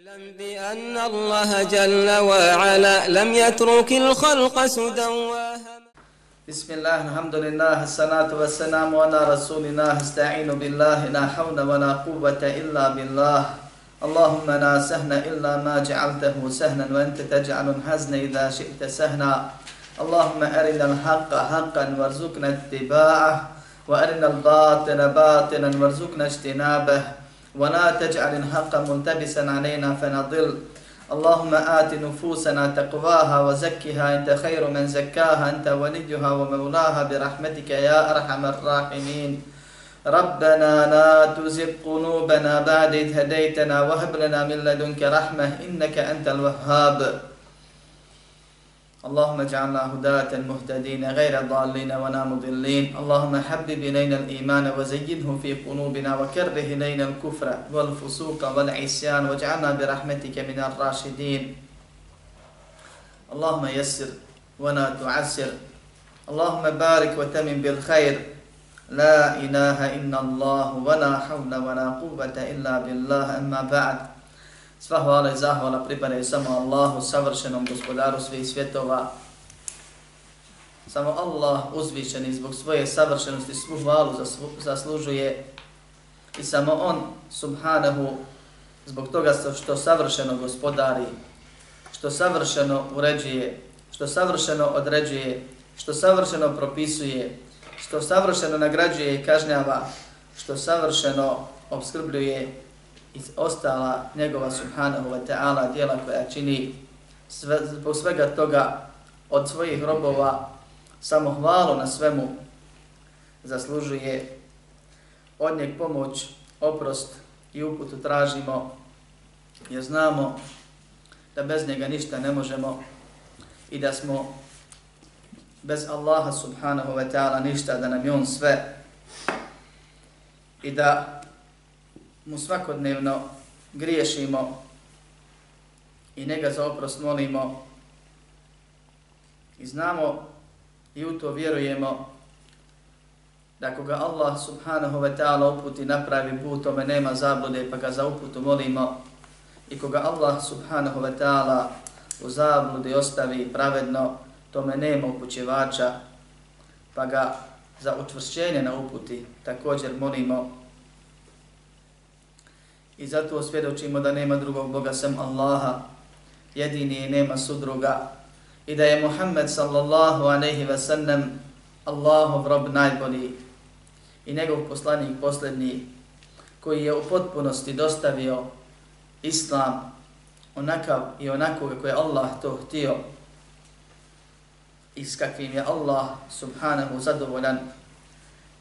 اعلم بأن الله جل وعلا لم يترك الخلق سدى بسم الله الحمد لله الصلاة والسلام على رسول الله استعين بالله لا حول ولا قوة إلا بالله. اللهم لا سهل إلا ما جعلته سهلا وأنت تجعل الحزن إذا شئت سهلا. اللهم أرنا الحق حقا وارزقنا اتباعه. وأرنا الباطل باطلا وارزقنا اجتنابه. ولا تجعل الحق ملتبسا علينا فنضل. اللهم آت نفوسنا تقواها وزكها. أنت خير من زكاها. أنت وليها ومولاها. برحمتك يا أرحم الراحمين. ربنا لا تزغ قلوبنا بعد إذ هديتنا. وهب لنا من لدنك رحمة. إنك أنت الوهاب. اللهم اجعلنا هداة مهتدين غير ضالين ولا مضلين. اللهم حبب إلينا الإيمان وزينه في قلوبنا وكره إلينا الكفر والفسوق والعصيان واجعلنا برحمتك من الراشدين. اللهم يسر ولا تعسر. اللهم بارك وتمن بالخير. لا إله إلا الله ولا حول ولا قوة إلا بالله. أما بعد. Sva hvala i zahvala pripadaju samo Allahu, savršenom gospodaru svih svjetova. Samo Allah uzvišeni zbog svoje savršenosti svu hvalu zaslužuje i samo On, subhanahu, zbog toga što savršeno gospodari, što savršeno uređuje, što savršeno određuje, što savršeno propisuje, što savršeno nagrađuje i kažnjava, što savršeno obskrbljuje i ostala njegova subhanahu wa ta'ala dijela koja čini sve, zbog svega toga od svojih robova samo hvalu na svemu zaslužuje. Od njeg pomoć, oprost i uputu tražimo jer znamo da bez njega ništa ne možemo i da smo bez Allaha subhanahu wa ta'ala ništa, da nam je on sve i da mu svakodnevno griješimo i njega za oprost molimo. I znamo i u to vjerujemo da koga Allah subhanahu wa ta'ala uputi napravi put, tome nema zablude pa ga za uputu molimo. I koga Allah subhanahu wa ta'ala u zabludi ostavi pravedno, tome nema upućevača pa ga za utvršćenje na uputi također molimo. I zato osvjedočimo da nema drugog Boga sem Allaha, jedini nema sudruga. I da je Muhammed sallallahu aleyhi ve sellem Allahov rob najbolji i njegov poslanik posljednji koji je u potpunosti dostavio Islam onakav i onako kako je Allah to htio i s kakvim je Allah subhanahu zadovoljan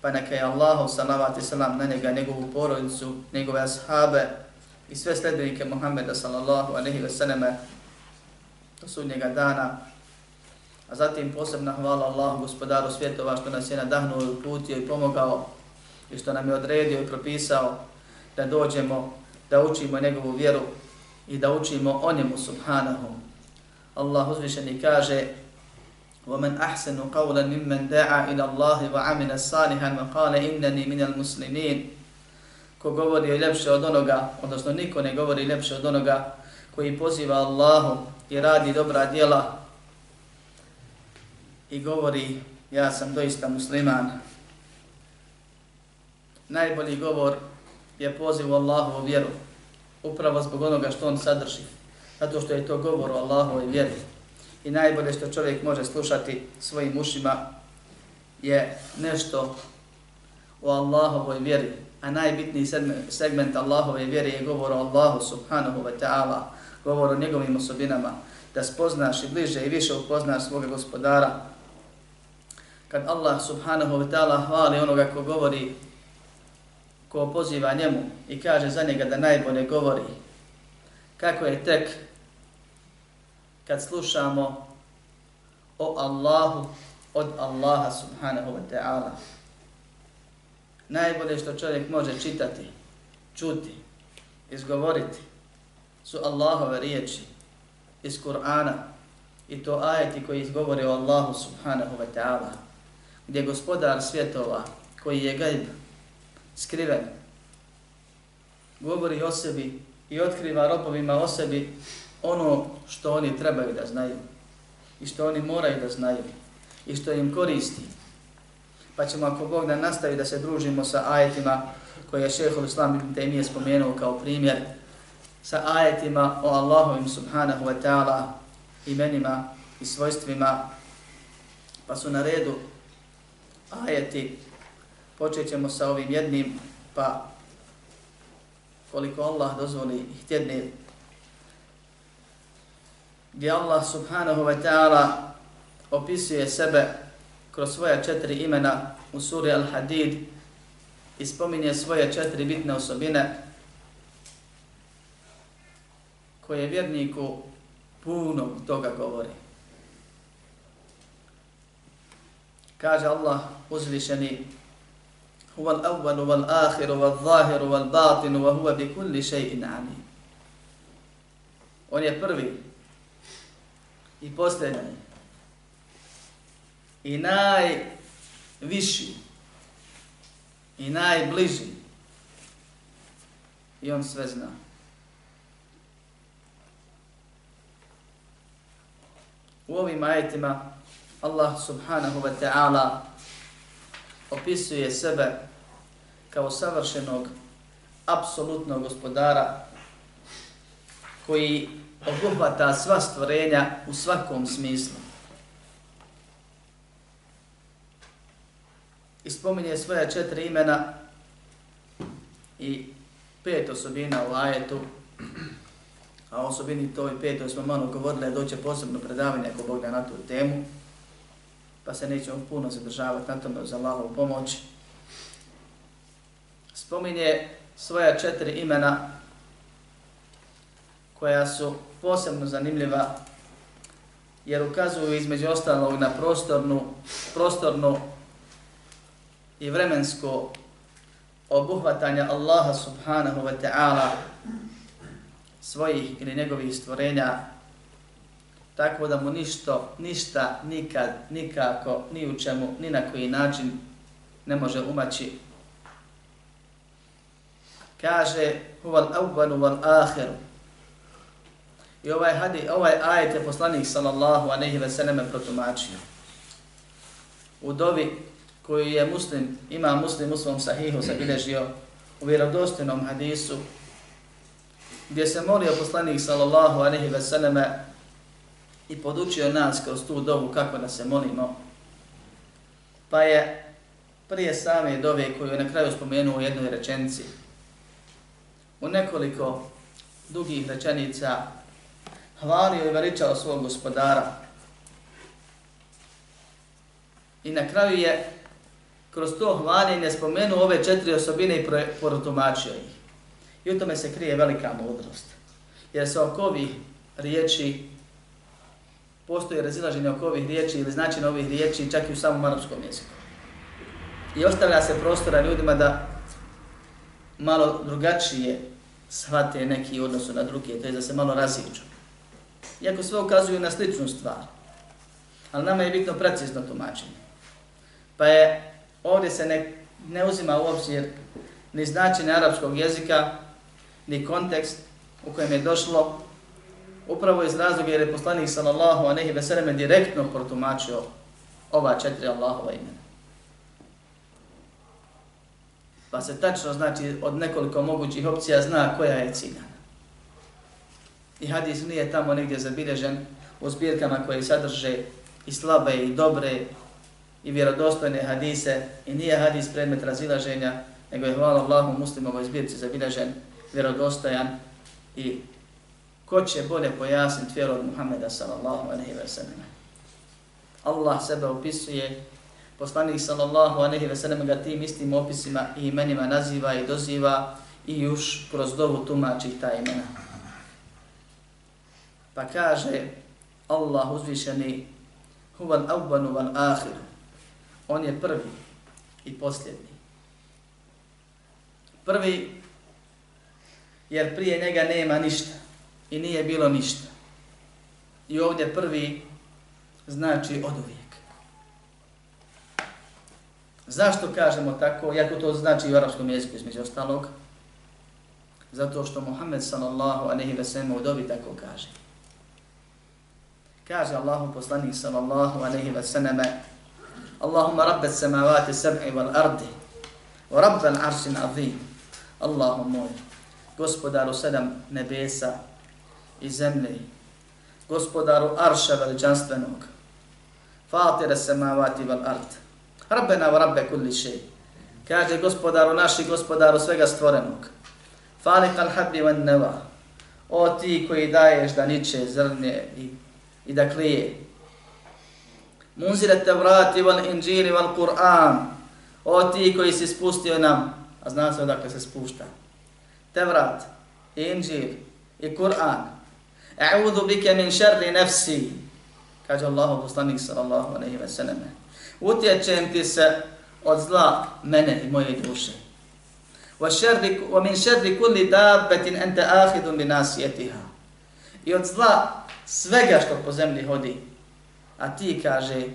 pa neka je Allahu salavat i salam na njega, njegovu porodicu, njegove ashabe i sve sledbenike Muhammeda sallallahu alaihi ve sallame do sudnjega dana. A zatim posebna hvala Allahu gospodaru svjetova što nas je nadahnuo i uputio i pomogao i što nam je odredio i propisao da dođemo, da učimo njegovu vjeru i da učimo o njemu subhanahu. Allah uzvišeni kaže ومن أحسن قولا ممن دعا إلى الله وعمل صالحا وقال إنني من المسلمين ko govori ljepše od onoga, odnosno niko ne govori ljepše od onoga koji poziva Allahu i radi dobra djela i govori ja sam doista musliman. Najbolji govor je poziv u Allahu u vjeru, upravo zbog onoga što on sadrži, zato što je to govor o Allahu i vjeri i najbolje što čovjek može slušati svojim ušima je nešto o Allahovoj vjeri, a najbitniji segment Allahove vjere je govor o Allahu subhanahu wa ta'ala, govor o njegovim osobinama, da spoznaš i bliže i više upoznaš svoga gospodara. Kad Allah subhanahu wa ta'ala hvali onoga ko govori, ko poziva njemu i kaže za njega da najbolje govori, kako je tek kad slušamo o Allahu od Allaha subhanahu wa ta'ala. Najbolje što čovjek može čitati, čuti, izgovoriti su Allahove riječi iz Kur'ana i to ajeti koji izgovore o Allahu subhanahu wa ta'ala gdje gospodar svjetova koji je gajb skriven govori o sebi i otkriva robovima o sebi ono što oni trebaju da znaju i što oni moraju da znaju i što im koristi. Pa ćemo ako Bog da nastavi da se družimo sa ajetima koje je šehol Islam ibn Taymiye spomenuo kao primjer sa ajetima o Allahovim subhanahu wa ta'ala imenima i svojstvima pa su na redu ajeti počet ćemo sa ovim jednim pa koliko Allah dozvoli ih gdje Allah subhanahu wa ta'ala opisuje sebe kroz svoja četiri imena u suri Al-Hadid i spominje svoje četiri bitne osobine koje vjerniku puno toga govori. Kaže Allah uzvišeni Huwa al-awwalu wal-akhir wal-zahir wal-batin wa huwa bi kulli shay'in alim. On je prvi i posljednji. I najviši. I najbliži. I on sve zna. U ovim ajetima Allah subhanahu wa ta'ala opisuje sebe kao savršenog, apsolutnog gospodara koji obuhvata sva stvorenja u svakom smislu. I spominje svoja četiri imena i pet osobina u ajetu, a osobini toj petoj smo malo govorili, da doće posebno predavanje ako Bog da na tu temu, pa se nećemo puno zadržavati na tome za Allahovu pomoć. Spominje svoja četiri imena koja su posebno zanimljiva jer ukazuju između ostalog na prostornu, prostornu i vremensko obuhvatanje Allaha subhanahu wa ta'ala svojih ili njegovih stvorenja tako da mu ništo, ništa, nikad, nikako, ni u čemu, ni na koji način ne može umaći. Kaže, huval awvalu wal ahiru, I ovaj, hadi, ovaj ajet je poslanik sallallahu aleyhi ve selleme protumačio. U dovi koju je muslim, ima muslim u svom sahihu zabilježio u vjerodostinom hadisu, gdje se molio poslanik sallallahu aleyhi ve selleme i podučio nas kroz tu dovu kako da se molimo. Pa je prije same dove koju je na kraju spomenuo u jednoj rečenici, u nekoliko dugih rečenica hvalio i veličao svog gospodara. I na kraju je kroz to hvaljenje spomenuo ove četiri osobine i protumačio ih. I u tome se krije velika mudrost. Jer se oko ovih riječi postoje razilaženje oko ovih riječi ili značine ovih riječi čak i u samom arapskom jeziku. I ostavlja se prostora ljudima da malo drugačije shvate neki odnosu na drugi, to je da se malo raziđu. Iako sve ukazuju na sličnu stvar. Ali nama je bitno precizno tumačenje. Pa je ovdje se ne, ne uzima u obzir ni značenje arapskog jezika, ni kontekst u kojem je došlo, upravo iz razloga jer je poslanik sallallahu a nehi veseleme direktno protumačio ova četiri Allahova imena. Pa se tačno znači od nekoliko mogućih opcija zna koja je ciljana. I hadis nije tamo negdje zabilježen u zbirkama koje sadrže i slabe i dobre i vjerodostojne hadise i nije hadis predmet razilaženja, nego je hvala Allahu muslimovoj zbirci zabilježen, vjerodostojan i ko će bolje pojasniti vjeru od Muhammeda sallallahu alaihi wa sallam. Allah sebe opisuje, poslanik sallallahu alaihi wa sallam ga tim istim opisima i imenima naziva i doziva i još kroz dovu tumači ta imena. Pa kaže Allah uzvišeni huval awwanu wal akhir. On je prvi i posljednji. Prvi jer prije njega nema ništa i nije bilo ništa. I ovdje prvi znači od uvijek. Zašto kažemo tako, jako to znači u arapskom jeziku između ostalog? Zato što Muhammed sallallahu aleyhi ve sellem u dobi tako kaže. Kaže Allahu poslanik sallallahu alaihi wa sallam Allahumma rabbe samavati sab'i wal ardi wa rabbe l'aršin azim Allahu moj, gospodaru sedam nebesa i zemlje, gospodaru arša veličanstvenog, fatira samavati wal ard, rabbena wa rabbe kulli šeji, kaže gospodaru naši, gospodaru svega stvorenog, falik al habbi van neva, o ti koji daješ da niče zrnje i, i da klije, munzire te vrati val inđiri val Kur'an, o ti koji si spustio nam, a zna se odakle se spušta, te vrat, inđir i Kur'an, A'udhu bike min šerri nefsi, kaže Allahu poslanik sallallahu alejhi ve selleme. Utječem ti se od zla mene i moje duše. Wa sharri wa min sharri kulli dabbatin anta akhidun bi nasiyatiha. I od zla svega što po zemlji hodi. A ti kaže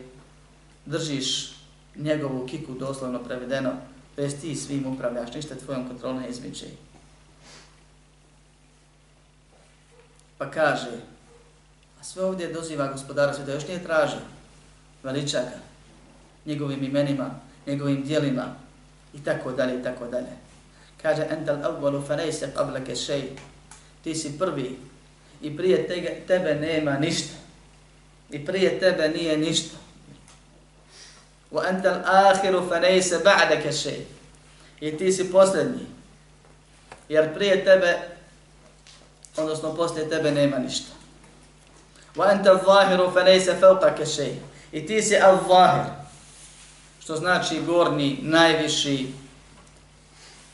držiš njegovu kiku doslovno prevedeno, bez ti svim upravljaš, ništa tvojom kontrolom ne izmiče. Pa kaže, a sve ovdje doziva gospodara sveta, još nije traži, veličaka, njegovim imenima, njegovim dijelima, i tako dalje, i tako dalje. Kaže, ental avvalu fanejse qablake šej, ti si prvi, i prije tege, tebe nema ništa, i prije tebe nije ništa. Wa anta al-akhiru fa laysa ba'daka shay. i ti si posljednji, jer prije tebe, odnosno poslije tebe nema ništa. Wa anta zahiru fa laysa fawqaka shay. I ti si al-zahir. Što znači gorni, najviši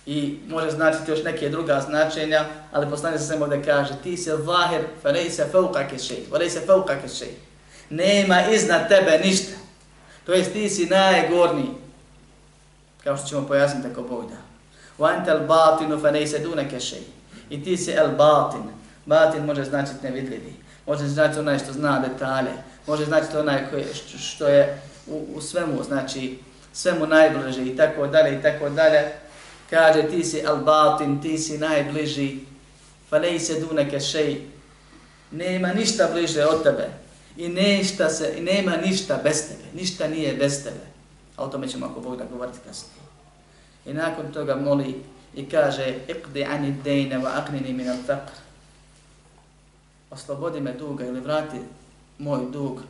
i može značiti još neke druga značenja, ali poslanik se samo da kaže ti se al-zahir fa laysa fawqaka shay. Wa fauka ke shay. Nema iznad tebe ništa. To jest ti si najgorniji. Kao što ćemo pojasniti ako Bog da. Wa anta al-batinu fa laysa dunaka shay. I ti si al-batin. Batin može značiti nevidljivi može značiti onaj što zna detalje, može značiti onaj koji, što je u, u svemu, znači svemu najbliže i tako dalje i tako dalje. Kaže ti si al-batin, ti si najbliži, fa ne se šej, nema ništa bliže od tebe i ništa se, i nema ništa bez tebe, ništa nije bez tebe. A o tome ćemo ako Bog da govoriti kasnije. I nakon toga moli i kaže, iqdi ani dejne wa aqnini min al-faqr oslobodi me duga ili vrati moj dug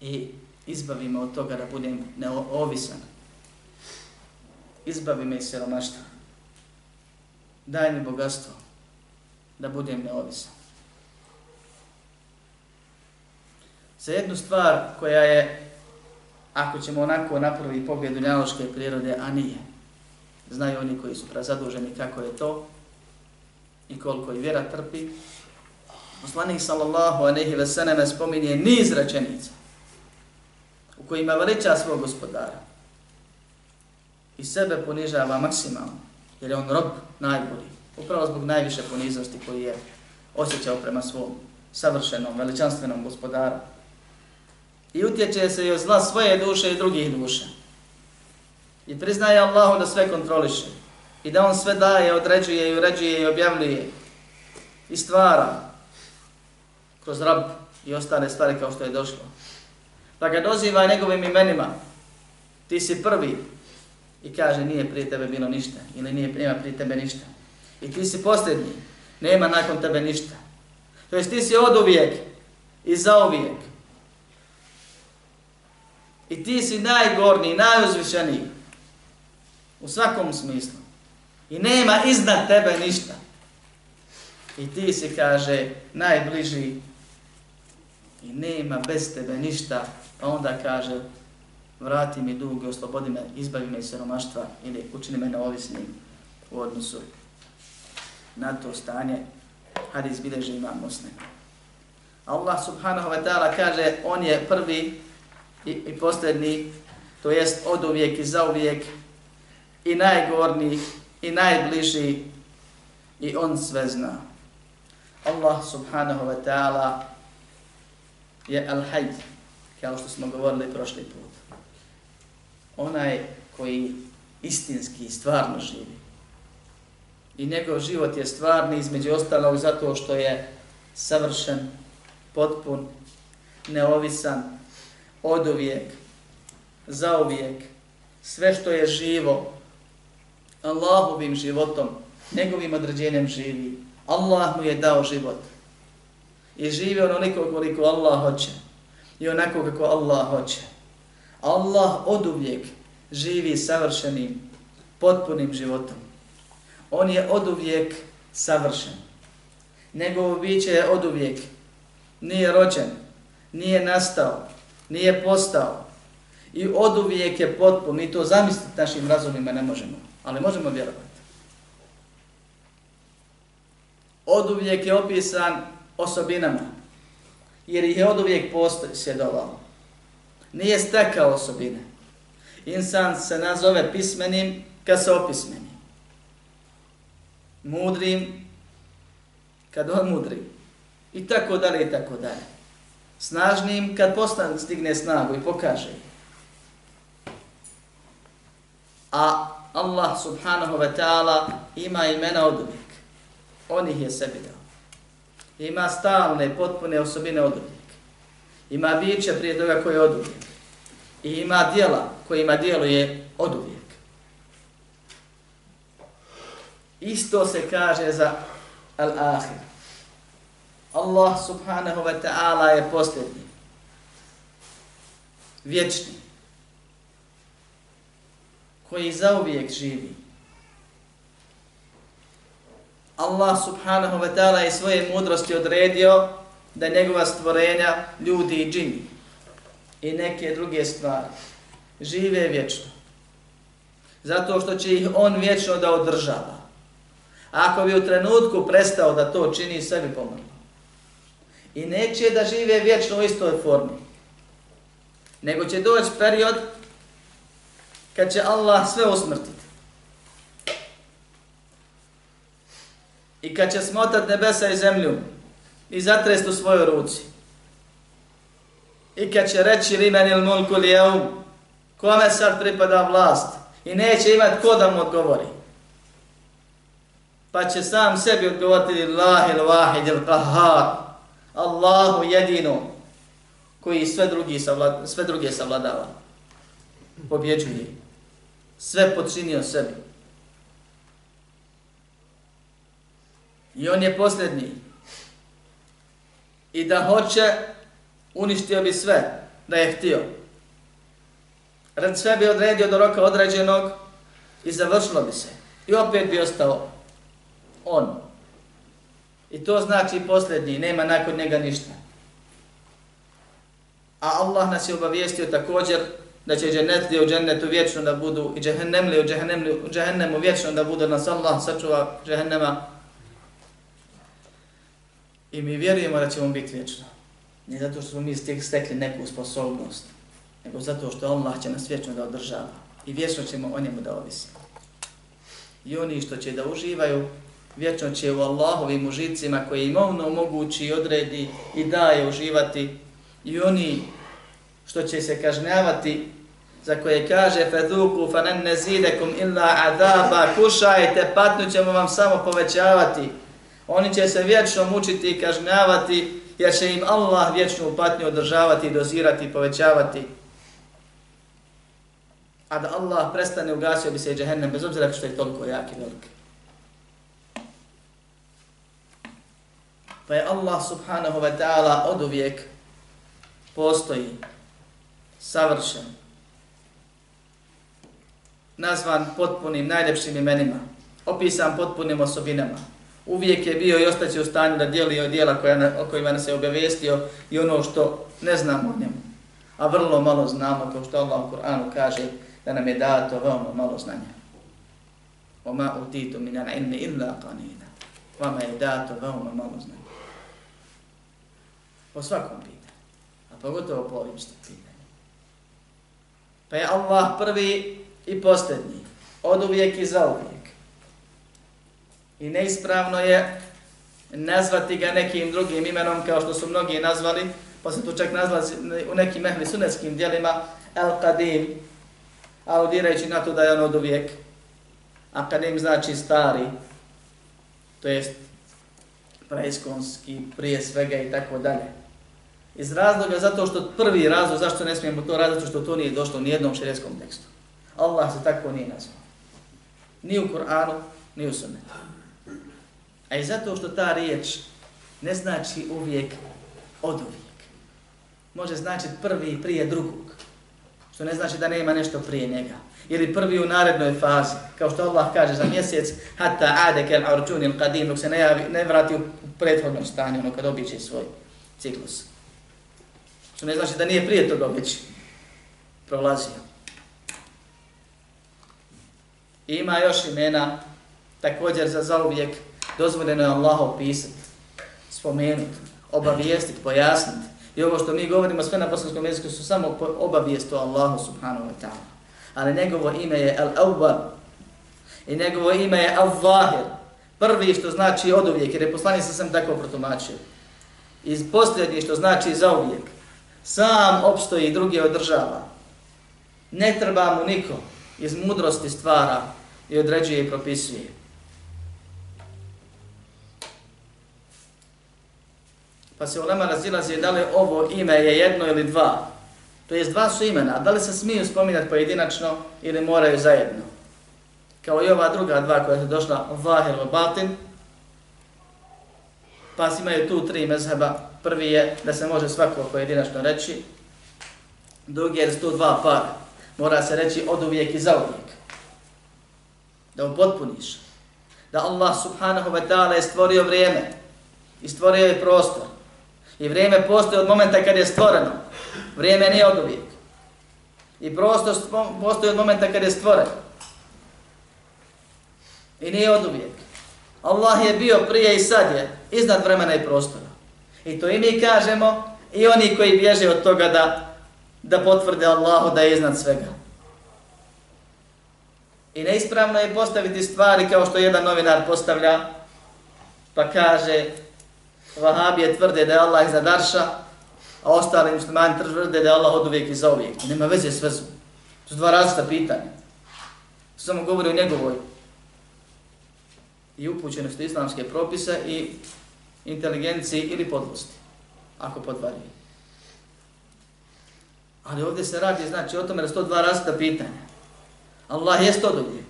i izbavi me od toga da budem neovisan. Izbavi me iz siromaštva. Daj mi bogatstvo da budem neovisan. Za jednu stvar koja je, ako ćemo onako na prvi pogled u njaloške prirode, a nije, znaju oni koji su prazaduženi kako je to i koliko i vjera trpi, Poslanik sallallahu alejhi ve selleme spominje niz rečenica u kojima veliča svog gospodara i sebe ponižava maksimalno, jer je on rob najbolji, upravo zbog najviše poniznosti koji je osjećao prema svom savršenom, veličanstvenom gospodaru. I utječe se i od zla svoje duše i drugih duše. I priznaje Allahu da sve kontroliše. I da on sve daje, određuje i uređuje i objavljuje. I stvara kroz rab i ostale stvari kao što je došlo. Pa ga doziva njegovim imenima, ti si prvi i kaže nije prije tebe bilo ništa ili nije nema prije tebe ništa. I ti si posljednji, nema nakon tebe ništa. To jest ti si od uvijek i za uvijek. I ti si najgorniji, najuzvišeniji u svakom smislu. I nema iznad tebe ništa. I ti si, kaže, najbliži i nema bez tebe ništa, Pa onda kaže vrati mi dug i oslobodi me, izbavi me iz siromaštva ili učini me neovisnim u odnosu na to stanje, Hadis bileže imam muslim. Allah subhanahu wa ta'ala kaže on je prvi i, i posljedni, to jest od uvijek i za uvijek i najgorniji i najbliži i on sve zna. Allah subhanahu wa ta'ala je al-hajj, kao što smo govorili prošli put. Onaj koji istinski, stvarno živi. I njegov život je stvarni između ostalog zato što je savršen, potpun, neovisan, oduvijek, zauvijek, sve što je živo, Allahovim životom, njegovim određenjem živi. Allah mu je dao život. I živi onoliko koliko Allah hoće. I onako kako Allah hoće. Allah od uvijek živi savršenim, potpunim životom. On je od uvijek savršen. Njegovo biće je od uvijek. Nije rođen, nije nastao, nije postao. I od uvijek je potpun. Mi to zamisliti našim razumima ne možemo. Ali možemo vjerovati. Od uvijek je opisan osobinama. Jer ih je od uvijek posjedovao. Nije stekao osobine. Insan se nazove pismenim kad se opismeni. Mudrim kad on mudri. I tako dalje i tako dalje. Snažnim kad postan stigne snagu i pokaže. A Allah subhanahu wa ta'ala ima imena od uvijek. On ih je sebi dao. Ima stalne, potpune osobine od uvijek. Ima biće prije toga koje je od uvijek. I ima dijela kojima djeluje od uvijek. Isto se kaže za al-ahir. Allah subhanahu wa ta'ala je posljednji. Vječni. Koji zauvijek živi. Allah subhanahu wa ta'ala je svoje mudrosti odredio da njegova stvorenja, ljudi i džini i neke druge stvari žive vječno. Zato što će ih on vječno da održava. Ako bi u trenutku prestao da to čini, sve bi pomrlo. I neće da žive vječno u istoj formi. Nego će doći period kad će Allah sve usmrtiti. I kad će smotat nebesa i zemlju i zatrest u svojoj ruci. I kad će reći limen il mulku lijevu, kome sad pripada vlast i neće imat ko da mu odgovori. Pa će sam sebi odgovoriti Allah il vahid il qahar, Allahu jedino koji sve, drugi savlada, sve druge savladava. Pobjeđuje. Sve počinio sebi. I on je posljednji. I da hoće, uništio bi sve da je htio. Red sve bi odredio do roka određenog i završilo bi se. I opet bi ostao on. I to znači posljednji, nema nakon njega ništa. A Allah nas je obavijestio također da će dženetli u džennetu vječno da budu i džehennemli u džehennemu vječno da budu nas Allah sačuva džehennema. I mi vjerujemo da ćemo biti vječno. Ne zato što smo mi stekli neku sposobnost, nego zato što Allah će nas vječno da održava. I vječno ćemo o njemu da ovisimo. I oni što će da uživaju, vječno će u Allahovim užicima koje imovno omogući i odredi i daje uživati. I oni što će se kažnjavati, za koje kaže فَذُوكُ فَنَنْ نَزِيدَكُمْ إِلَّا عَذَابَ Kušajte, patnju ćemo vam samo povećavati. Oni će se vječno mučiti i kažnjavati, jer će im Allah vječnu patnju održavati, dozirati i povećavati. A da Allah prestane, ugasio bi se i džehennem, bez obzira što je toliko jak i velik. Pa je Allah subhanahu wa ta'ala od uvijek postoji, savršen, nazvan potpunim, najljepšim imenima, opisan potpunim osobinama, uvijek je bio i ostaće u stanju da dijeli od dijela koja, o kojima nas je obavestio i ono što ne znamo o njemu. A vrlo malo znamo, kao što Allah u Kur'anu kaže, da nam je dato veoma malo znanja. Oma utitu minan ilmi illa qanina. Vama je dato veoma malo znanja. Po svakom pitanju. A pogotovo po ovim što pitanju. Pa je Allah prvi i posljednji. Od uvijek i za uvijek. I neispravno je nazvati ga nekim drugim imenom kao što su mnogi nazvali, pa se tu čak nazvali u nekim ehli sunetskim dijelima El Qadim, aludirajući na to da je on od uvijek. A Qadim znači stari, to jest preiskonski, prije svega i tako dalje. Iz razloga zato što prvi razlog zašto ne smijemo to raditi, što to nije došlo ni jednom šerijskom tekstu. Allah se tako nije nazvao. Ni u Kur'anu, ni u sunnetu. A i zato što ta riječ ne znači uvijek od uvijek. Može značiti prvi prije drugog. Što ne znači da nema nešto prije njega. Ili prvi u narednoj fazi. Kao što Allah kaže za mjesec, hatta ade kel arčun il qadim, dok se ne, javi, ne vrati u prethodnom stanju, ono kad običe svoj ciklus. Što ne znači da nije prije toga već prolazio. I ima još imena, također za zauvijek, dozvoljeno je Allah opisati, spomenuti, obavijestiti, pojasniti. I ovo što mi govorimo sve na bosanskom jeziku su samo obavijest o Allahu subhanahu wa ta'ala. Ali njegovo ime je Al-Awwal i njegovo ime je Al-Zahir. Prvi što znači od uvijek, jer je poslanik sa sam tako protumačio. I posljednji što znači za uvijek. Sam opstoji i drugi održava. Ne treba mu niko iz mudrosti stvara i određuje i propisuje. Pa se u nama razilazi da li ovo ime je jedno ili dva. To jest dva su imena, da li se smiju spominjati pojedinačno ili moraju zajedno. Kao i ova druga dva koja je došla, Vahir i Batin, pa imaju tu tri mezheba. Prvi je da se može svako pojedinačno reći, drugi je da su tu dva para. Mora se reći od uvijek i za uvijek. Da upotpuniš. Da Allah subhanahu wa ta'ala je stvorio vrijeme i stvorio je prostor I vrijeme postoji od momenta kad je stvoreno. Vrijeme nije od uvijek. I prostor postoji od momenta kad je stvoren. I nije od uvijek. Allah je bio prije i sad je iznad vremena i prostora. I to i mi kažemo i oni koji bježe od toga da, da potvrde Allahu da je iznad svega. I neispravno je postaviti stvari kao što jedan novinar postavlja, pa kaže Vahabije tvrde da je Allah iznad Arša, a ostali muslimani tvrde da je Allah od uvijek i za uvijek. Nema veze s vezom. To su dva različita pitanja. Samo govori o njegovoj i upućenosti islamske propise i inteligenciji ili podlosti, ako podvari. Ali ovdje se radi, znači, o tome da su to dva različita pitanja. Allah jest od uvijek.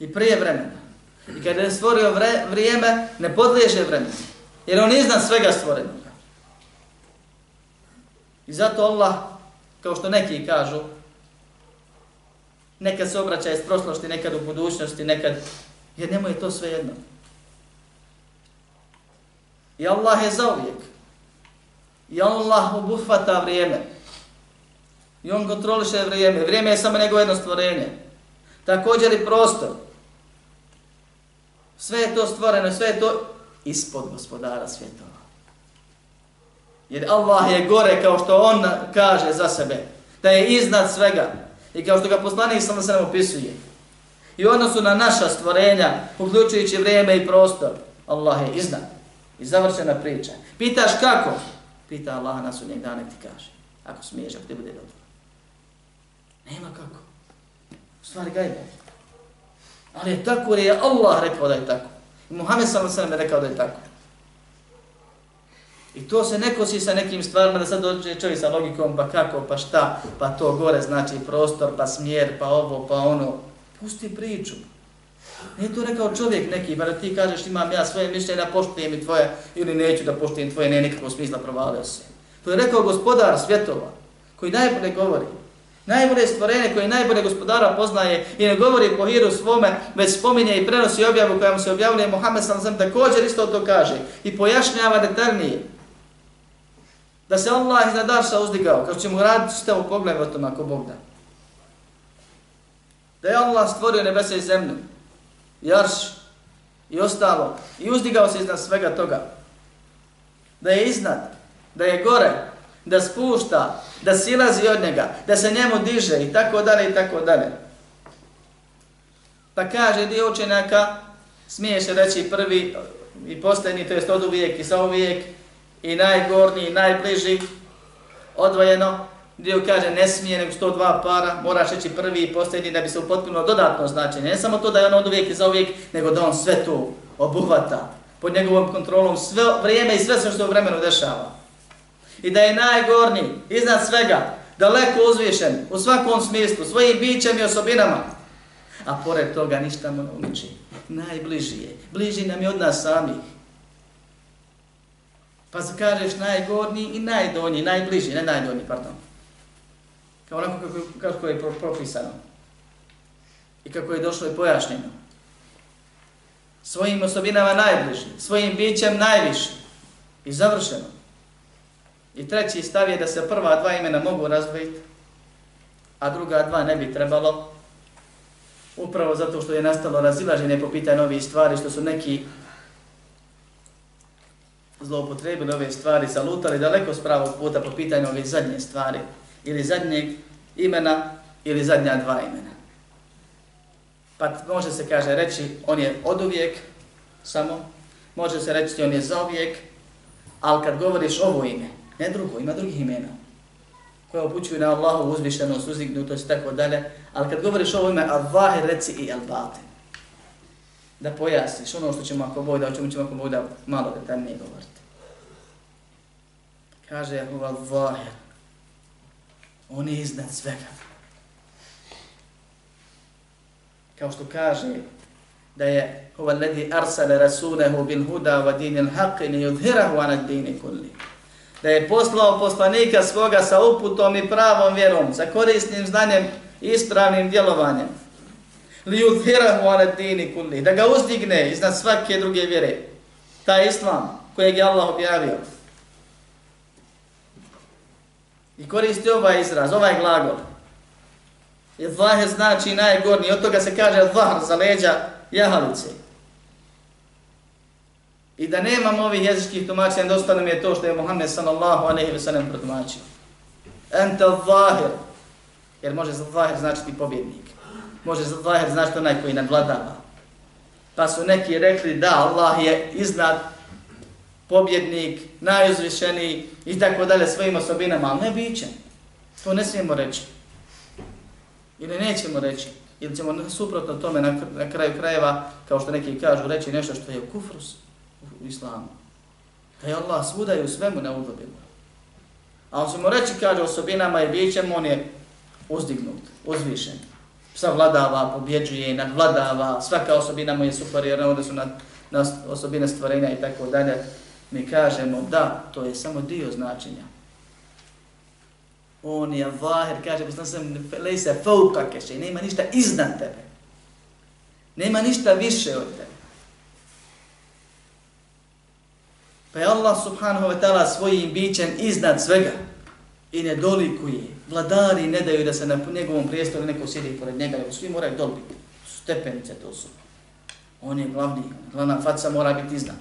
I prije vremena. I kada je stvorio vre, vrijeme, ne podliježe vremena. Jer on je iznad svega stvorenoga. I zato Allah, kao što neki kažu, nekad se obraća iz prošlosti, nekad u budućnosti, nekad, jer njemu je to sve jedno. I Allah je zauvijek. I Allah obuhvata vrijeme. I on kontroliše vrijeme. Vrijeme je samo nego jedno stvorenje. Također i prostor. Sve je to stvoreno, sve je to ispod gospodara svjetova. Jer Allah je gore kao što on kaže za sebe, da je iznad svega. I kao što ga poslanik sam se nam opisuje. I odnosu na naša stvorenja, uključujući vrijeme i prostor, Allah je iznad. I završena priča. Pitaš kako? Pita Allah nas u njeg dana ti kaže. Ako smiješ, ako ti bude dobro. Nema kako. Stvari gajbe. Ali je tako jer je Allah rekao da je tako. Muhammed sallallahu alejhi ve rekao da je tako. I to se ne kosi sa nekim stvarima da sad dođe čovjek sa logikom, pa kako, pa šta, pa to gore znači prostor, pa smjer, pa ovo, pa ono. Pusti priču. Nije to rekao čovjek neki, pa da ti kažeš imam ja svoje mišljenje, da poštujem i tvoje, ili neću da poštujem tvoje, ne nikakvog smisla provalio se. To je rekao gospodar svjetova, koji najbolje govori. Najbolje stvorenje koje najbolje gospodara poznaje i ne govori po hiru svome, već spominje i prenosi objavu koja mu se objavljuje Muhammed s.a.v. također isto to kaže i pojašnjava detaljnije. Da se Allah iznad Arša uzdigao, kao će mu raditi s u pogledu o tom ako Bog da. Da je Allah stvorio nebesa i zemlju, i Arš, i ostalo, i uzdigao se iznad svega toga. Da je iznad, da je gore, da spušta, da silazi od njega, da se njemu diže i tako dalje i tako dalje. Pa kaže dio učenjaka, smije se reći prvi i posljednji, to jest od uvijek i sa uvijek, i najgorniji i najbliži, odvojeno, dio kaže ne smije nego 102 para, moraš reći prvi i posljednji da bi se upotpunilo dodatno značenje. Ne samo to da je on od uvijek i za uvijek, nego da on sve to obuhvata pod njegovom kontrolom sve vrijeme i sve što u vremenu dešava. I da je najgorniji, iznad svega, daleko uzvišen u svakom smislu, svojim bićem i osobinama. A pored toga ništa mu ne uči. Najbliži je. Bliži nam je od nas samih. Pa se kažeš najgorniji i najdonji, najbliži, ne najdonji, pardon. Kao onako kako, kako je propisano. I kako je došlo i pojašnjeno. Svojim osobinama najbliži, svojim bićem najviši. I završeno. I treći stav je da se prva dva imena mogu razdvojiti, a druga dva ne bi trebalo, upravo zato što je nastalo razilaženje po pitanju ovih stvari, što su neki zloupotrebili ove stvari, zalutali daleko s pravog puta po pitanju ove zadnje stvari, ili zadnjeg imena, ili zadnja dva imena. Pa može se kaže reći, on je od uvijek, samo, može se reći on je za uvijek, ali kad govoriš ovo ime, ne drugo, ima drugih imena, koje opućuju na Allahu uzvišenost, uzdignutost i tako dalje, ali kad govoriš ovo ime, al-Vahir reci i al-Batin. Da pojasniš ono što ćemo ako Bog da, o čemu ćemo ako Bog da malo detaljnije govoriti. Kaže al-Vahir, on je iznad svega. Kao što kaže da je huwa alladhi arsala rasulahu bil huda wa dinil haqqi li yudhhirahu ala ad-din kulli. Da je poslao poslanika svoga sa uputom i pravom vjerom, sa korisnim znanjem i ispravnim djelovanjem. Li yudhhirahu ala ad-din kulli. Da ga uzdigne iznad svake druge vjere. Ta islam kojeg je Allah objavio. I koristi ovaj izraz, ovaj glagol. I znači najgorniji, od toga se kaže zahr za leđa jahalice. I da nemam ovih jezičkih tumačenja, dosta nam je to što je Muhammed sallallahu alaihi ve sellem protumačio. Ente zahir, jer može zahir značiti pobjednik. Može zahir značiti onaj koji nadvladava. Pa su neki rekli da Allah je iznad pobjednik, najuzvišeniji i tako dalje svojim osobinama, ali ne biće. To ne smijemo reći. Ili nećemo reći. Ili ćemo suprotno tome na, kraju krajeva, kao što neki kažu, reći nešto što je u kufrus u islamu. Da je Allah svuda i u svemu ne udobil. A on ćemo reći, kaže, osobinama i bićem, on je uzdignut, uzvišen. Savladava, pobjeđuje, nadvladava, svaka osobina mu je superiorna, onda su nad, na osobine stvorenja i tako dalje. Mi kažemo da, to je samo dio značenja on je vahir, kaže poslanik sam lejse fauka keše, nema ništa iznad tebe. Nema ništa više od tebe. Pa je Allah subhanahu wa ta'ala svojim bićem iznad svega i ne dolikuje. Vladari ne daju da se na njegovom prijestolu neko sjedi pored njega, nego svi moraju dolbiti. Stepenice to su. On je glavni, glavna faca mora biti iznad.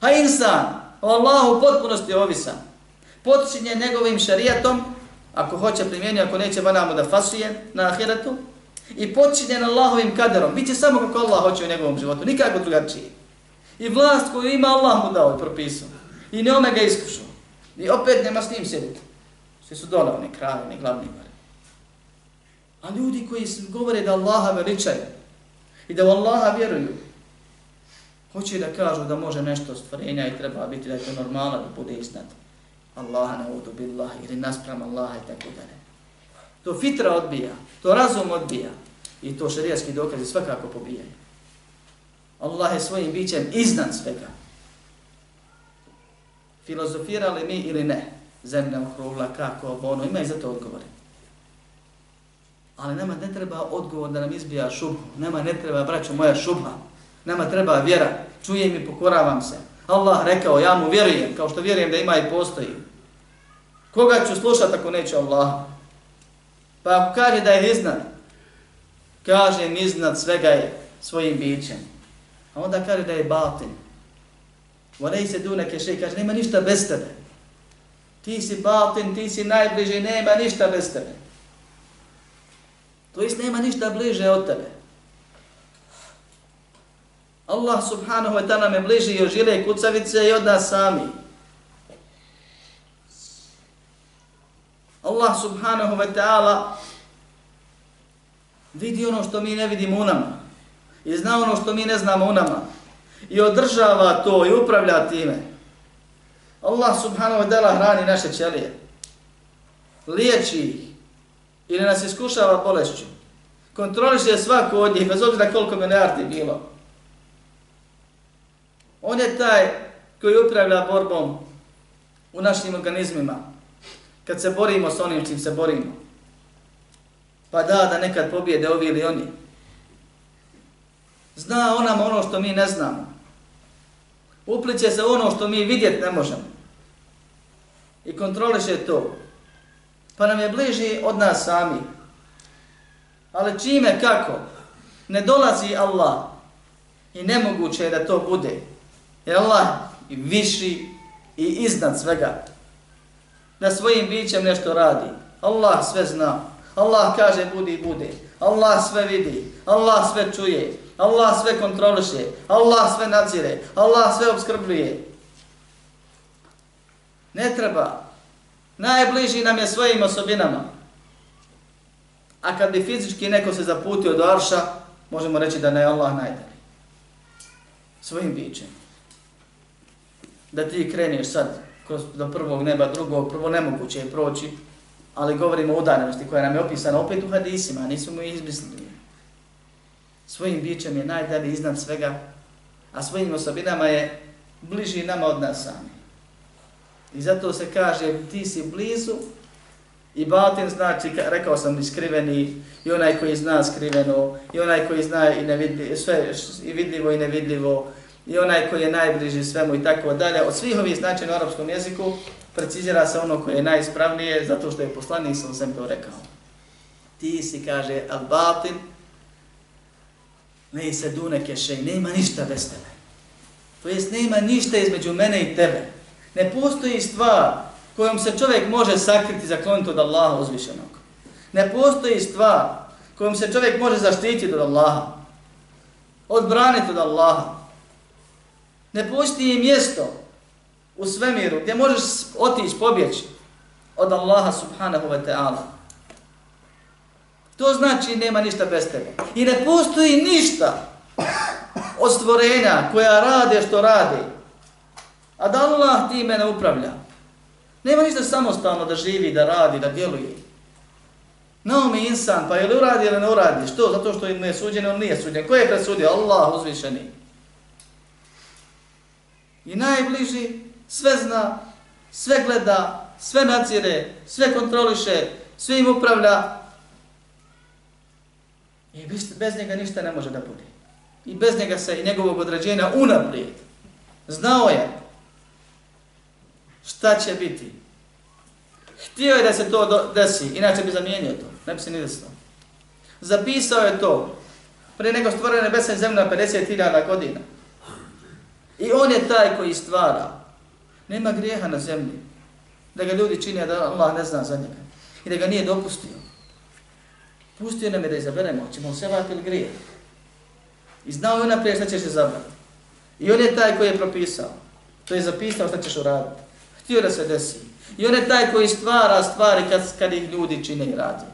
A insan, Allahu potpunosti ovisan, potičinje njegovim šarijatom, Ako hoće primjeni, ako neće banamo da fasuje na ahiretu. I počinjen Allahovim kaderom. Biće samo kako Allah hoće u njegovom životu. Nikako drugačije. I vlast koju ima Allah mu dao i propisao. I ne ome ga iskušao. I opet nema s njim sjediti. Svi su dole, oni kravi, oni glavni gore. A ljudi koji govore da Allaha veličaju i da u Allaha vjeruju, hoće da kažu da može nešto stvorenja i treba biti da je to normalno da bude iznad. Allaha ne udu billah ili naspram Allaha i tako dalje. To fitra odbija, to razum odbija i to šarijaski dokazi svakako pobijaju. Allah je svojim bićem iznad svega. Filozofirali mi ili ne, zemlja okrugla, kako, ono, ima i za to odgovore. Ali nama ne treba odgovor da nam izbija šubhu, nama ne treba, braćo moja, šubha, nama treba vjera, čujem i pokoravam se. Allah rekao, ja mu vjerujem, kao što vjerujem da ima i postoji. Koga ću slušati ako neće Allah? Pa ako kaže da je iznad, kaže iznad svega je svojim bićem. A onda kaže da je batin. Vonej se du še kaže, nema ništa bez tebe. Ti si batin, ti si najbliži, nema ništa bez tebe. To jest nema ništa bliže od tebe. Allah subhanahu wa ta'ala me bliži i ožile kucavice i od nas sami. Allah subhanahu wa ta'ala vidi ono što mi ne vidimo u nama. I zna ono što mi ne znamo u nama. i održava to i upravlja time. Allah subhanahu wa ta'ala hrani naše ćelije, liječi ih ili nas iskušava bolešću, kontroliše svaku od njih, bez obzira koliko milijardi bilo. On je taj koji upravlja borbom u našim organizmima, kad se borimo s onim čim se borimo. Pa da, da nekad pobjede ovi ili oni. Zna o nama ono što mi ne znamo. Upliče se ono što mi vidjeti ne možemo. I kontroliše to. Pa nam je bliži od nas sami. Ali čime, kako? Ne dolazi Allah. I nemoguće je da to bude. Jer Allah i viši i iznad svega. Da svojim bićem nešto radi. Allah sve zna. Allah kaže budi bude. Allah sve vidi. Allah sve čuje. Allah sve kontroliše, Allah sve nadzire, Allah sve obskrbljuje. Ne treba. Najbliži nam je svojim osobinama. A kad bi fizički neko se zaputio do Arša, možemo reći da ne je Allah najdali. Svojim bićem. Da ti kreneš sad kroz, do prvog neba, drugog, prvo nemoguće je proći, ali govorimo o udaljenosti koja nam je opisana opet u hadisima, nismo mu izmislili svojim bićem je najdalje iznad svega, a svojim osobinama je bliži nama od nas sami. I zato se kaže, ti si blizu, i batin znači, rekao sam, iskriveni, i onaj koji zna skriveno, i onaj koji zna i nevidljivo, sve, i vidljivo i nevidljivo, i onaj koji je najbliži svemu i tako dalje. Od svih ovih značaja na arapskom jeziku precizira se ono koje je najispravnije, zato što je poslanik sam sam to rekao. Ti si, kaže, al-batin, ne se dune kešej, nema ništa bez tebe. To jest nema ništa između mene i tebe. Ne postoji stvar kojom se čovjek može sakriti zakloniti od Allaha uzvišenog. Ne postoji stvar kojom se čovjek može zaštititi od Allaha. Odbraniti od Allaha. Ne postoji mjesto u svemiru gdje možeš otići, pobjeći od Allaha subhanahu wa ta'ala. To znači nema ništa bez tebe. I ne postoji ništa od stvorenja koja rade što rade. A da Allah ti mene upravlja. Nema ništa samostalno da živi, da radi, da djeluje. Naum insan, pa je li uradi ili ne uradi? Što? Zato što im je suđen, on nije suđen. Ko je presudio? Allah uzvišeni. I najbliži sve zna, sve gleda, sve nadzire, sve kontroliše, sve im upravlja, I bez, bez njega ništa ne može da bude. I bez njega se i njegovog određenja unaprijed. Znao je šta će biti. Htio je da se to desi, inače bi zamijenio to. Ne bi se ni desilo. Zapisao je to pre nego stvorene nebesa i zemlja 50.000 godina. I on je taj koji stvara. Nema grijeha na zemlji. Da ga ljudi čini, da Allah ne zna za njega. I da ga nije dopustio. Pustio nam je da izaberemo, ćemo se vati ili grije. I znao je naprijed šta ćeš izabrati. I on je taj koji je propisao. To je zapisao šta ćeš uraditi. Htio da se desi. I on je taj koji stvara stvari kad, kad ih ljudi čine i radi.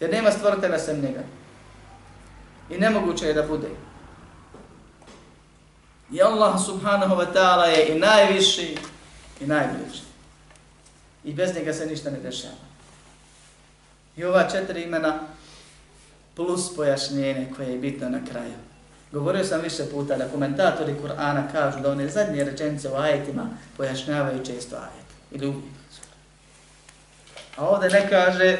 Jer nema stvoritelja sem njega. I nemoguće je da bude. I Allah subhanahu wa ta'ala je i najviši i najbliži. I bez njega se ništa ne dešava. I ova četiri imena plus pojašnjenje koje je bitno na kraju. Govorio sam više puta da komentatori Kur'ana kažu da one zadnje rečenice u ajetima pojašnjavaju često ajet. Ili uvijek. A ovdje ne kaže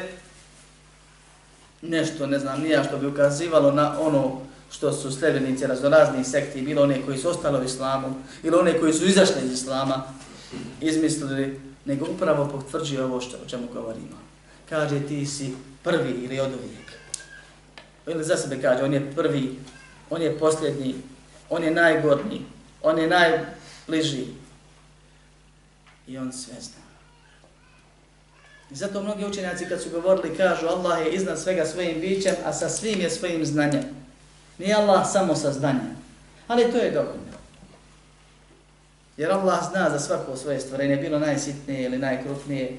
nešto, ne znam, nija što bi ukazivalo na ono što su sljedenici raznoraznih sekti, bilo one koji su ostali u islamu, ili one koji su izašli iz islama, izmislili, nego upravo potvrđuje ovo što, o čemu govorimo kaže ti si prvi ili od uvijek. Ili za sebe kaže, on je prvi, on je posljednji, on je najgorniji, on je najbliži. I on sve zna. I zato mnogi učenjaci kad su govorili kažu Allah je iznad svega svojim bićem, a sa svim je svojim znanjem. Nije Allah samo sa znanjem. Ali to je dovoljno. Jer Allah zna za svako svoje stvorenje, bilo najsitnije ili najkrupnije,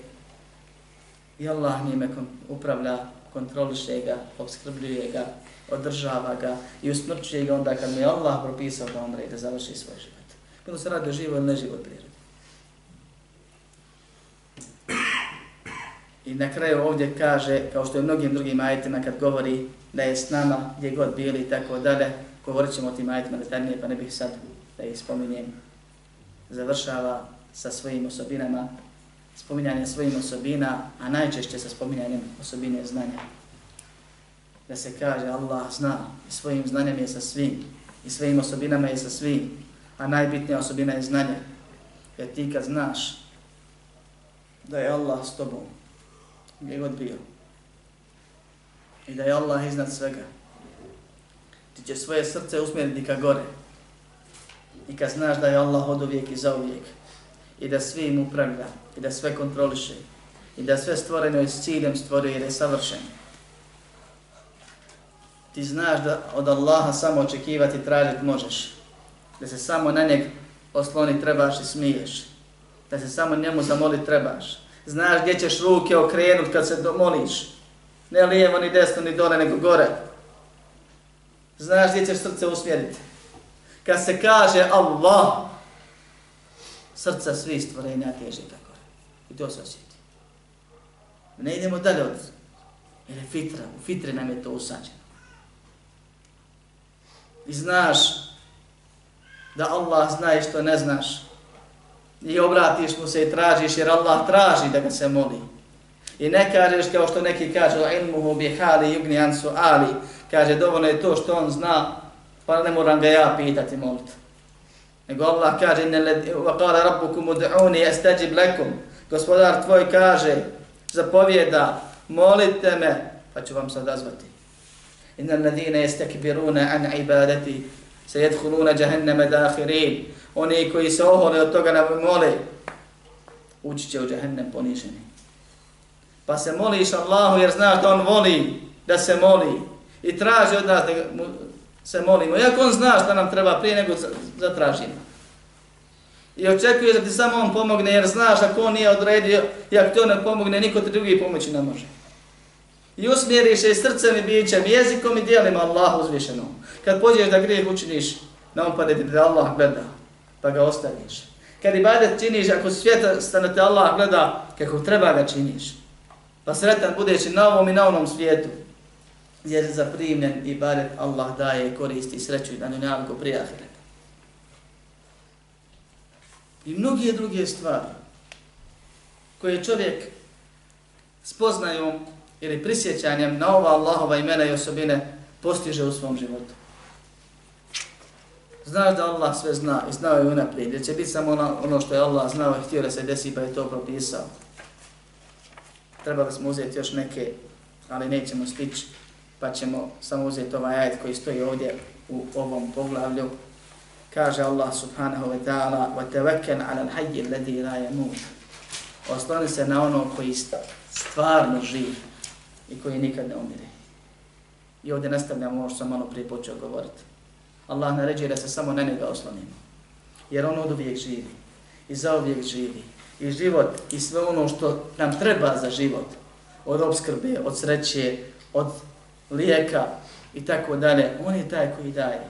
I Allah njime upravlja, kontroliše ga, obskrbljuje ga, održava ga i usmrćuje ga onda kad mu je Allah propisao da umre i da završi svoj život. Bilo se radi o živo ili neživo prirodi. I na kraju ovdje kaže, kao što je mnogim drugim ajetima kad govori da je s nama gdje god bili i tako dalje, govorit ćemo o tim ajetima detaljnije pa ne bih sad da ih spominjem. Završava sa svojim osobinama, spominjanjem svojim osobina, a najčešće sa spominjanjem osobine znanja. Da se kaže Allah zna i svojim znanjem je sa svim i svojim osobinama je sa svim, a najbitnija osobina je znanje. Jer ti kad znaš da je Allah s tobom, gdje god bio, i da je Allah iznad svega, ti će svoje srce usmjeriti ka gore. I kad znaš da je Allah od uvijek i za uvijek, i da svim upravlja, i da sve kontroliše, i da sve stvoreno je s ciljem stvorio jer je savršen. Ti znaš da od Allaha samo očekivati i tražiti možeš. Da se samo na njeg osloni trebaš i smiješ. Da se samo njemu zamoli trebaš. Znaš gdje ćeš ruke okrenut kad se moliš. Ne lijevo, ni desno, ni dole, nego gore. Znaš gdje ćeš srce usmjeriti. Kad se kaže Allah, srca svih stvorenja teže tako. I to se osjeti. Ne idemo dalje od jer je fitra, u fitre nam je to usađeno. I znaš da Allah zna što ne znaš. I obratiš mu se i tražiš jer Allah traži da ga se moli. I ne kažeš kao što neki kažu ilmuhu bihali yugni ansu ali kaže dovoljno je to što on zna pa ne moram ga ja pitati moliti. Nego Allah kaže inna wa qala rabbukum ud'uni astajib lakum. Gospodar tvoj kaže zapovjeda molite me pa ću vam se odazvati. Inna alladhina yastakbiruna an ibadati sayadkhuluna jahannama dakhirin. Oni koji se ohole od toga na mole ući će u jahannam poniženi. Pa se moliš Allahu jer znaš da on voli da se moli i traži od nas da mu se molimo. Iako on zna šta nam treba prije nego zatražimo. I očekuje da ti samo on pomogne jer znaš ako on nije odredio i ako ti on ne pomogne, niko ti drugi pomoći ne može. I usmjeriš se srcem i bićem, jezikom i dijelima Allah uzvišenom. Kad pođeš da grijeh učiniš, na on pade ti da Allah gleda, pa ga ostaviš. Kad ibadet činiš, ako svijeta stane te Allah gleda, kako treba ga činiš. Pa sretan budeš i na ovom i na onom svijetu. Jer za primljen ibadet Allah daje koristi sreću na da prije ahireta. ko I mnogi druge stvari koje čovjek spoznajom ili prisjećanjem na ova Allahova imena i osobine postiže u svom životu. Znaš da Allah sve zna i znao je unaprijed, jer će biti samo ono, ono što je Allah znao i htio da se desi pa je to propisao. Trebali smo uzeti još neke, ali nećemo stići, pa ćemo samo uzeti ovaj ajet koji stoji ovdje u ovom poglavlju. Kaže Allah subhanahu wa ta'ala وَتَوَكَّنْ عَلَى الْحَيِّ الَّذِي لَا يَمُوتُ Osloni se na ono koji stvarno živi i koji nikad ne umire. I ovdje nastavljamo ovo što sam malo prije počeo govoriti. Allah naređuje da se samo na njega oslonimo. Jer on od uvijek živi. I za uvijek živi. I život i sve ono što nam treba za život. Od obskrbe, od sreće, od lijeka i tako dalje. On je taj koji daje.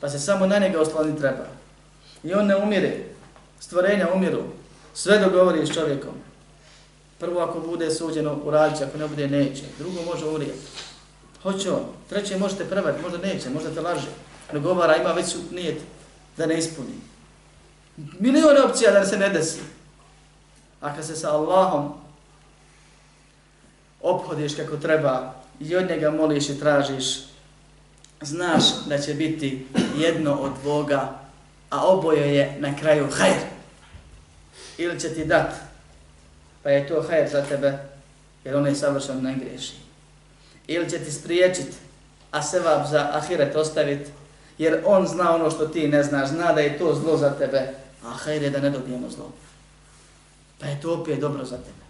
Pa se samo na njega osloniti treba. I on ne umire. Stvorenja umiru. Sve dogovori s čovjekom. Prvo ako bude suđeno u radić, ako ne bude neće. Drugo može umrijeti. Hoće on. Treće možete prevariti, možda neće, možda te laže. Dogovara, ima već nijet da ne ispuni. Milion opcija da se ne desi. A kad se sa Allahom obhodiš kako treba i od njega moliš i tražiš, znaš da će biti jedno od dvoga, a oboje je na kraju hajr. Ili će ti dati pa je to hajr za tebe, jer on je savršen ne greši. Ili će ti spriječiti, a sevab za ahiret ostaviti, jer on zna ono što ti ne znaš, zna da je to zlo za tebe, a hajr je da ne dobijemo zlo. Pa je to opet dobro za tebe.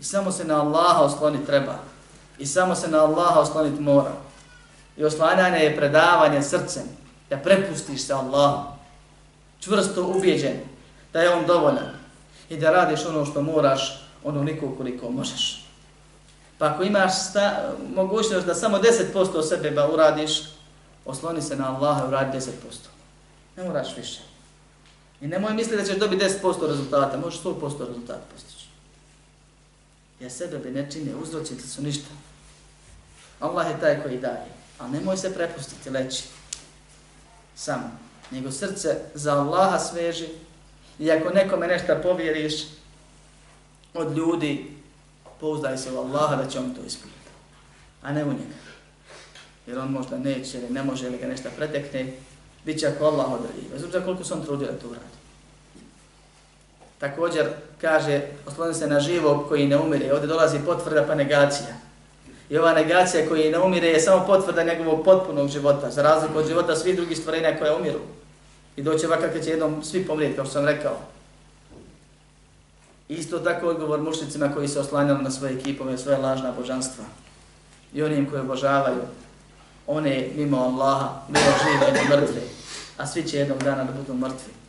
I samo se na Allaha osloniti treba. I samo se na Allaha osloniti mora. I oslanjanje je predavanje srcem, da prepustiš se Allahu. Čvrsto ubijeđen da je on dovoljan i da radiš ono što moraš, ono niko koliko možeš. Pa ako imaš sta, mogućnost da samo 10% sebe ba uradiš, osloni se na Allaha i uradi 10%. Ne moraš više. I nemoj misliti da ćeš dobiti 10% rezultata, možeš 100% rezultata postići. Jer sebe bi ne čine, uzročnici su ništa. Allah je taj koji daje. A nemoj se prepustiti, leći. Samo. Nego srce za Allaha sveži. I ako nekome nešto povjeriš od ljudi, pouzdaj se u Allaha da će on to ispuniti. A ne u njega. Jer on možda neće ili ne može ili ga nešto pretekne, bit će ako Allah odredi. Bez obzira koliko se on trudio da to uradi. Također kaže, osloni se na živo koji ne umire. Ovdje dolazi potvrda pa negacija. I ova negacija koji ne umire je samo potvrda njegovog potpunog života, za razliku od života svih drugih stvorenja koje umiru. I doće ovakav kad će jednom svi pomrijeti, kao što sam rekao. Isto tako odgovor mušnicima koji se oslanjali na svoje ekipove, svoje lažna božanstva. I onim koji obožavaju one mimo Allaha, bilo žive i mrtve, a svi će jednog dana da budu mrtvi.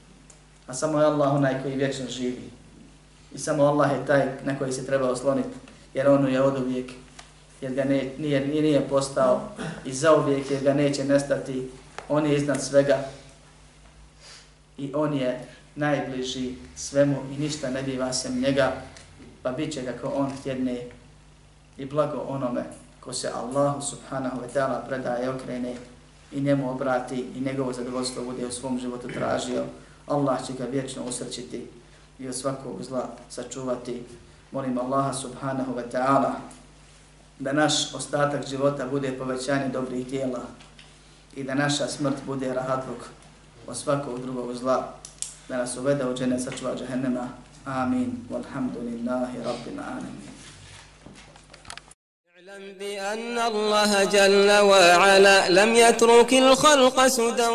A samo je Allah onaj koji vječno živi. I samo Allah je taj na koji se treba osloniti, jer on je od uvijek, jer ga ne, nije, nije postao i za uvijek, jer ga neće nestati. On je iznad svega i on je najbliži svemu i ništa ne biva sem njega, pa bit će kako on htjedne i blago onome ko se Allahu subhanahu wa ta'ala predaje okrene i njemu obrati i njegovo zadovoljstvo bude u svom životu tražio, Allah će ga vječno usrćiti i od svakog zla sačuvati. Molim Allaha subhanahu wa ta'ala da naš ostatak života bude povećanje dobrih dijela i da naša smrt bude rahatluk od svakog drugog zla, da nas uvede u džene sačuva džahennema. Amin. Walhamdulillahi rabbil alamin. اعلم بأن الله جل وعلا لم يترك الخلق سدى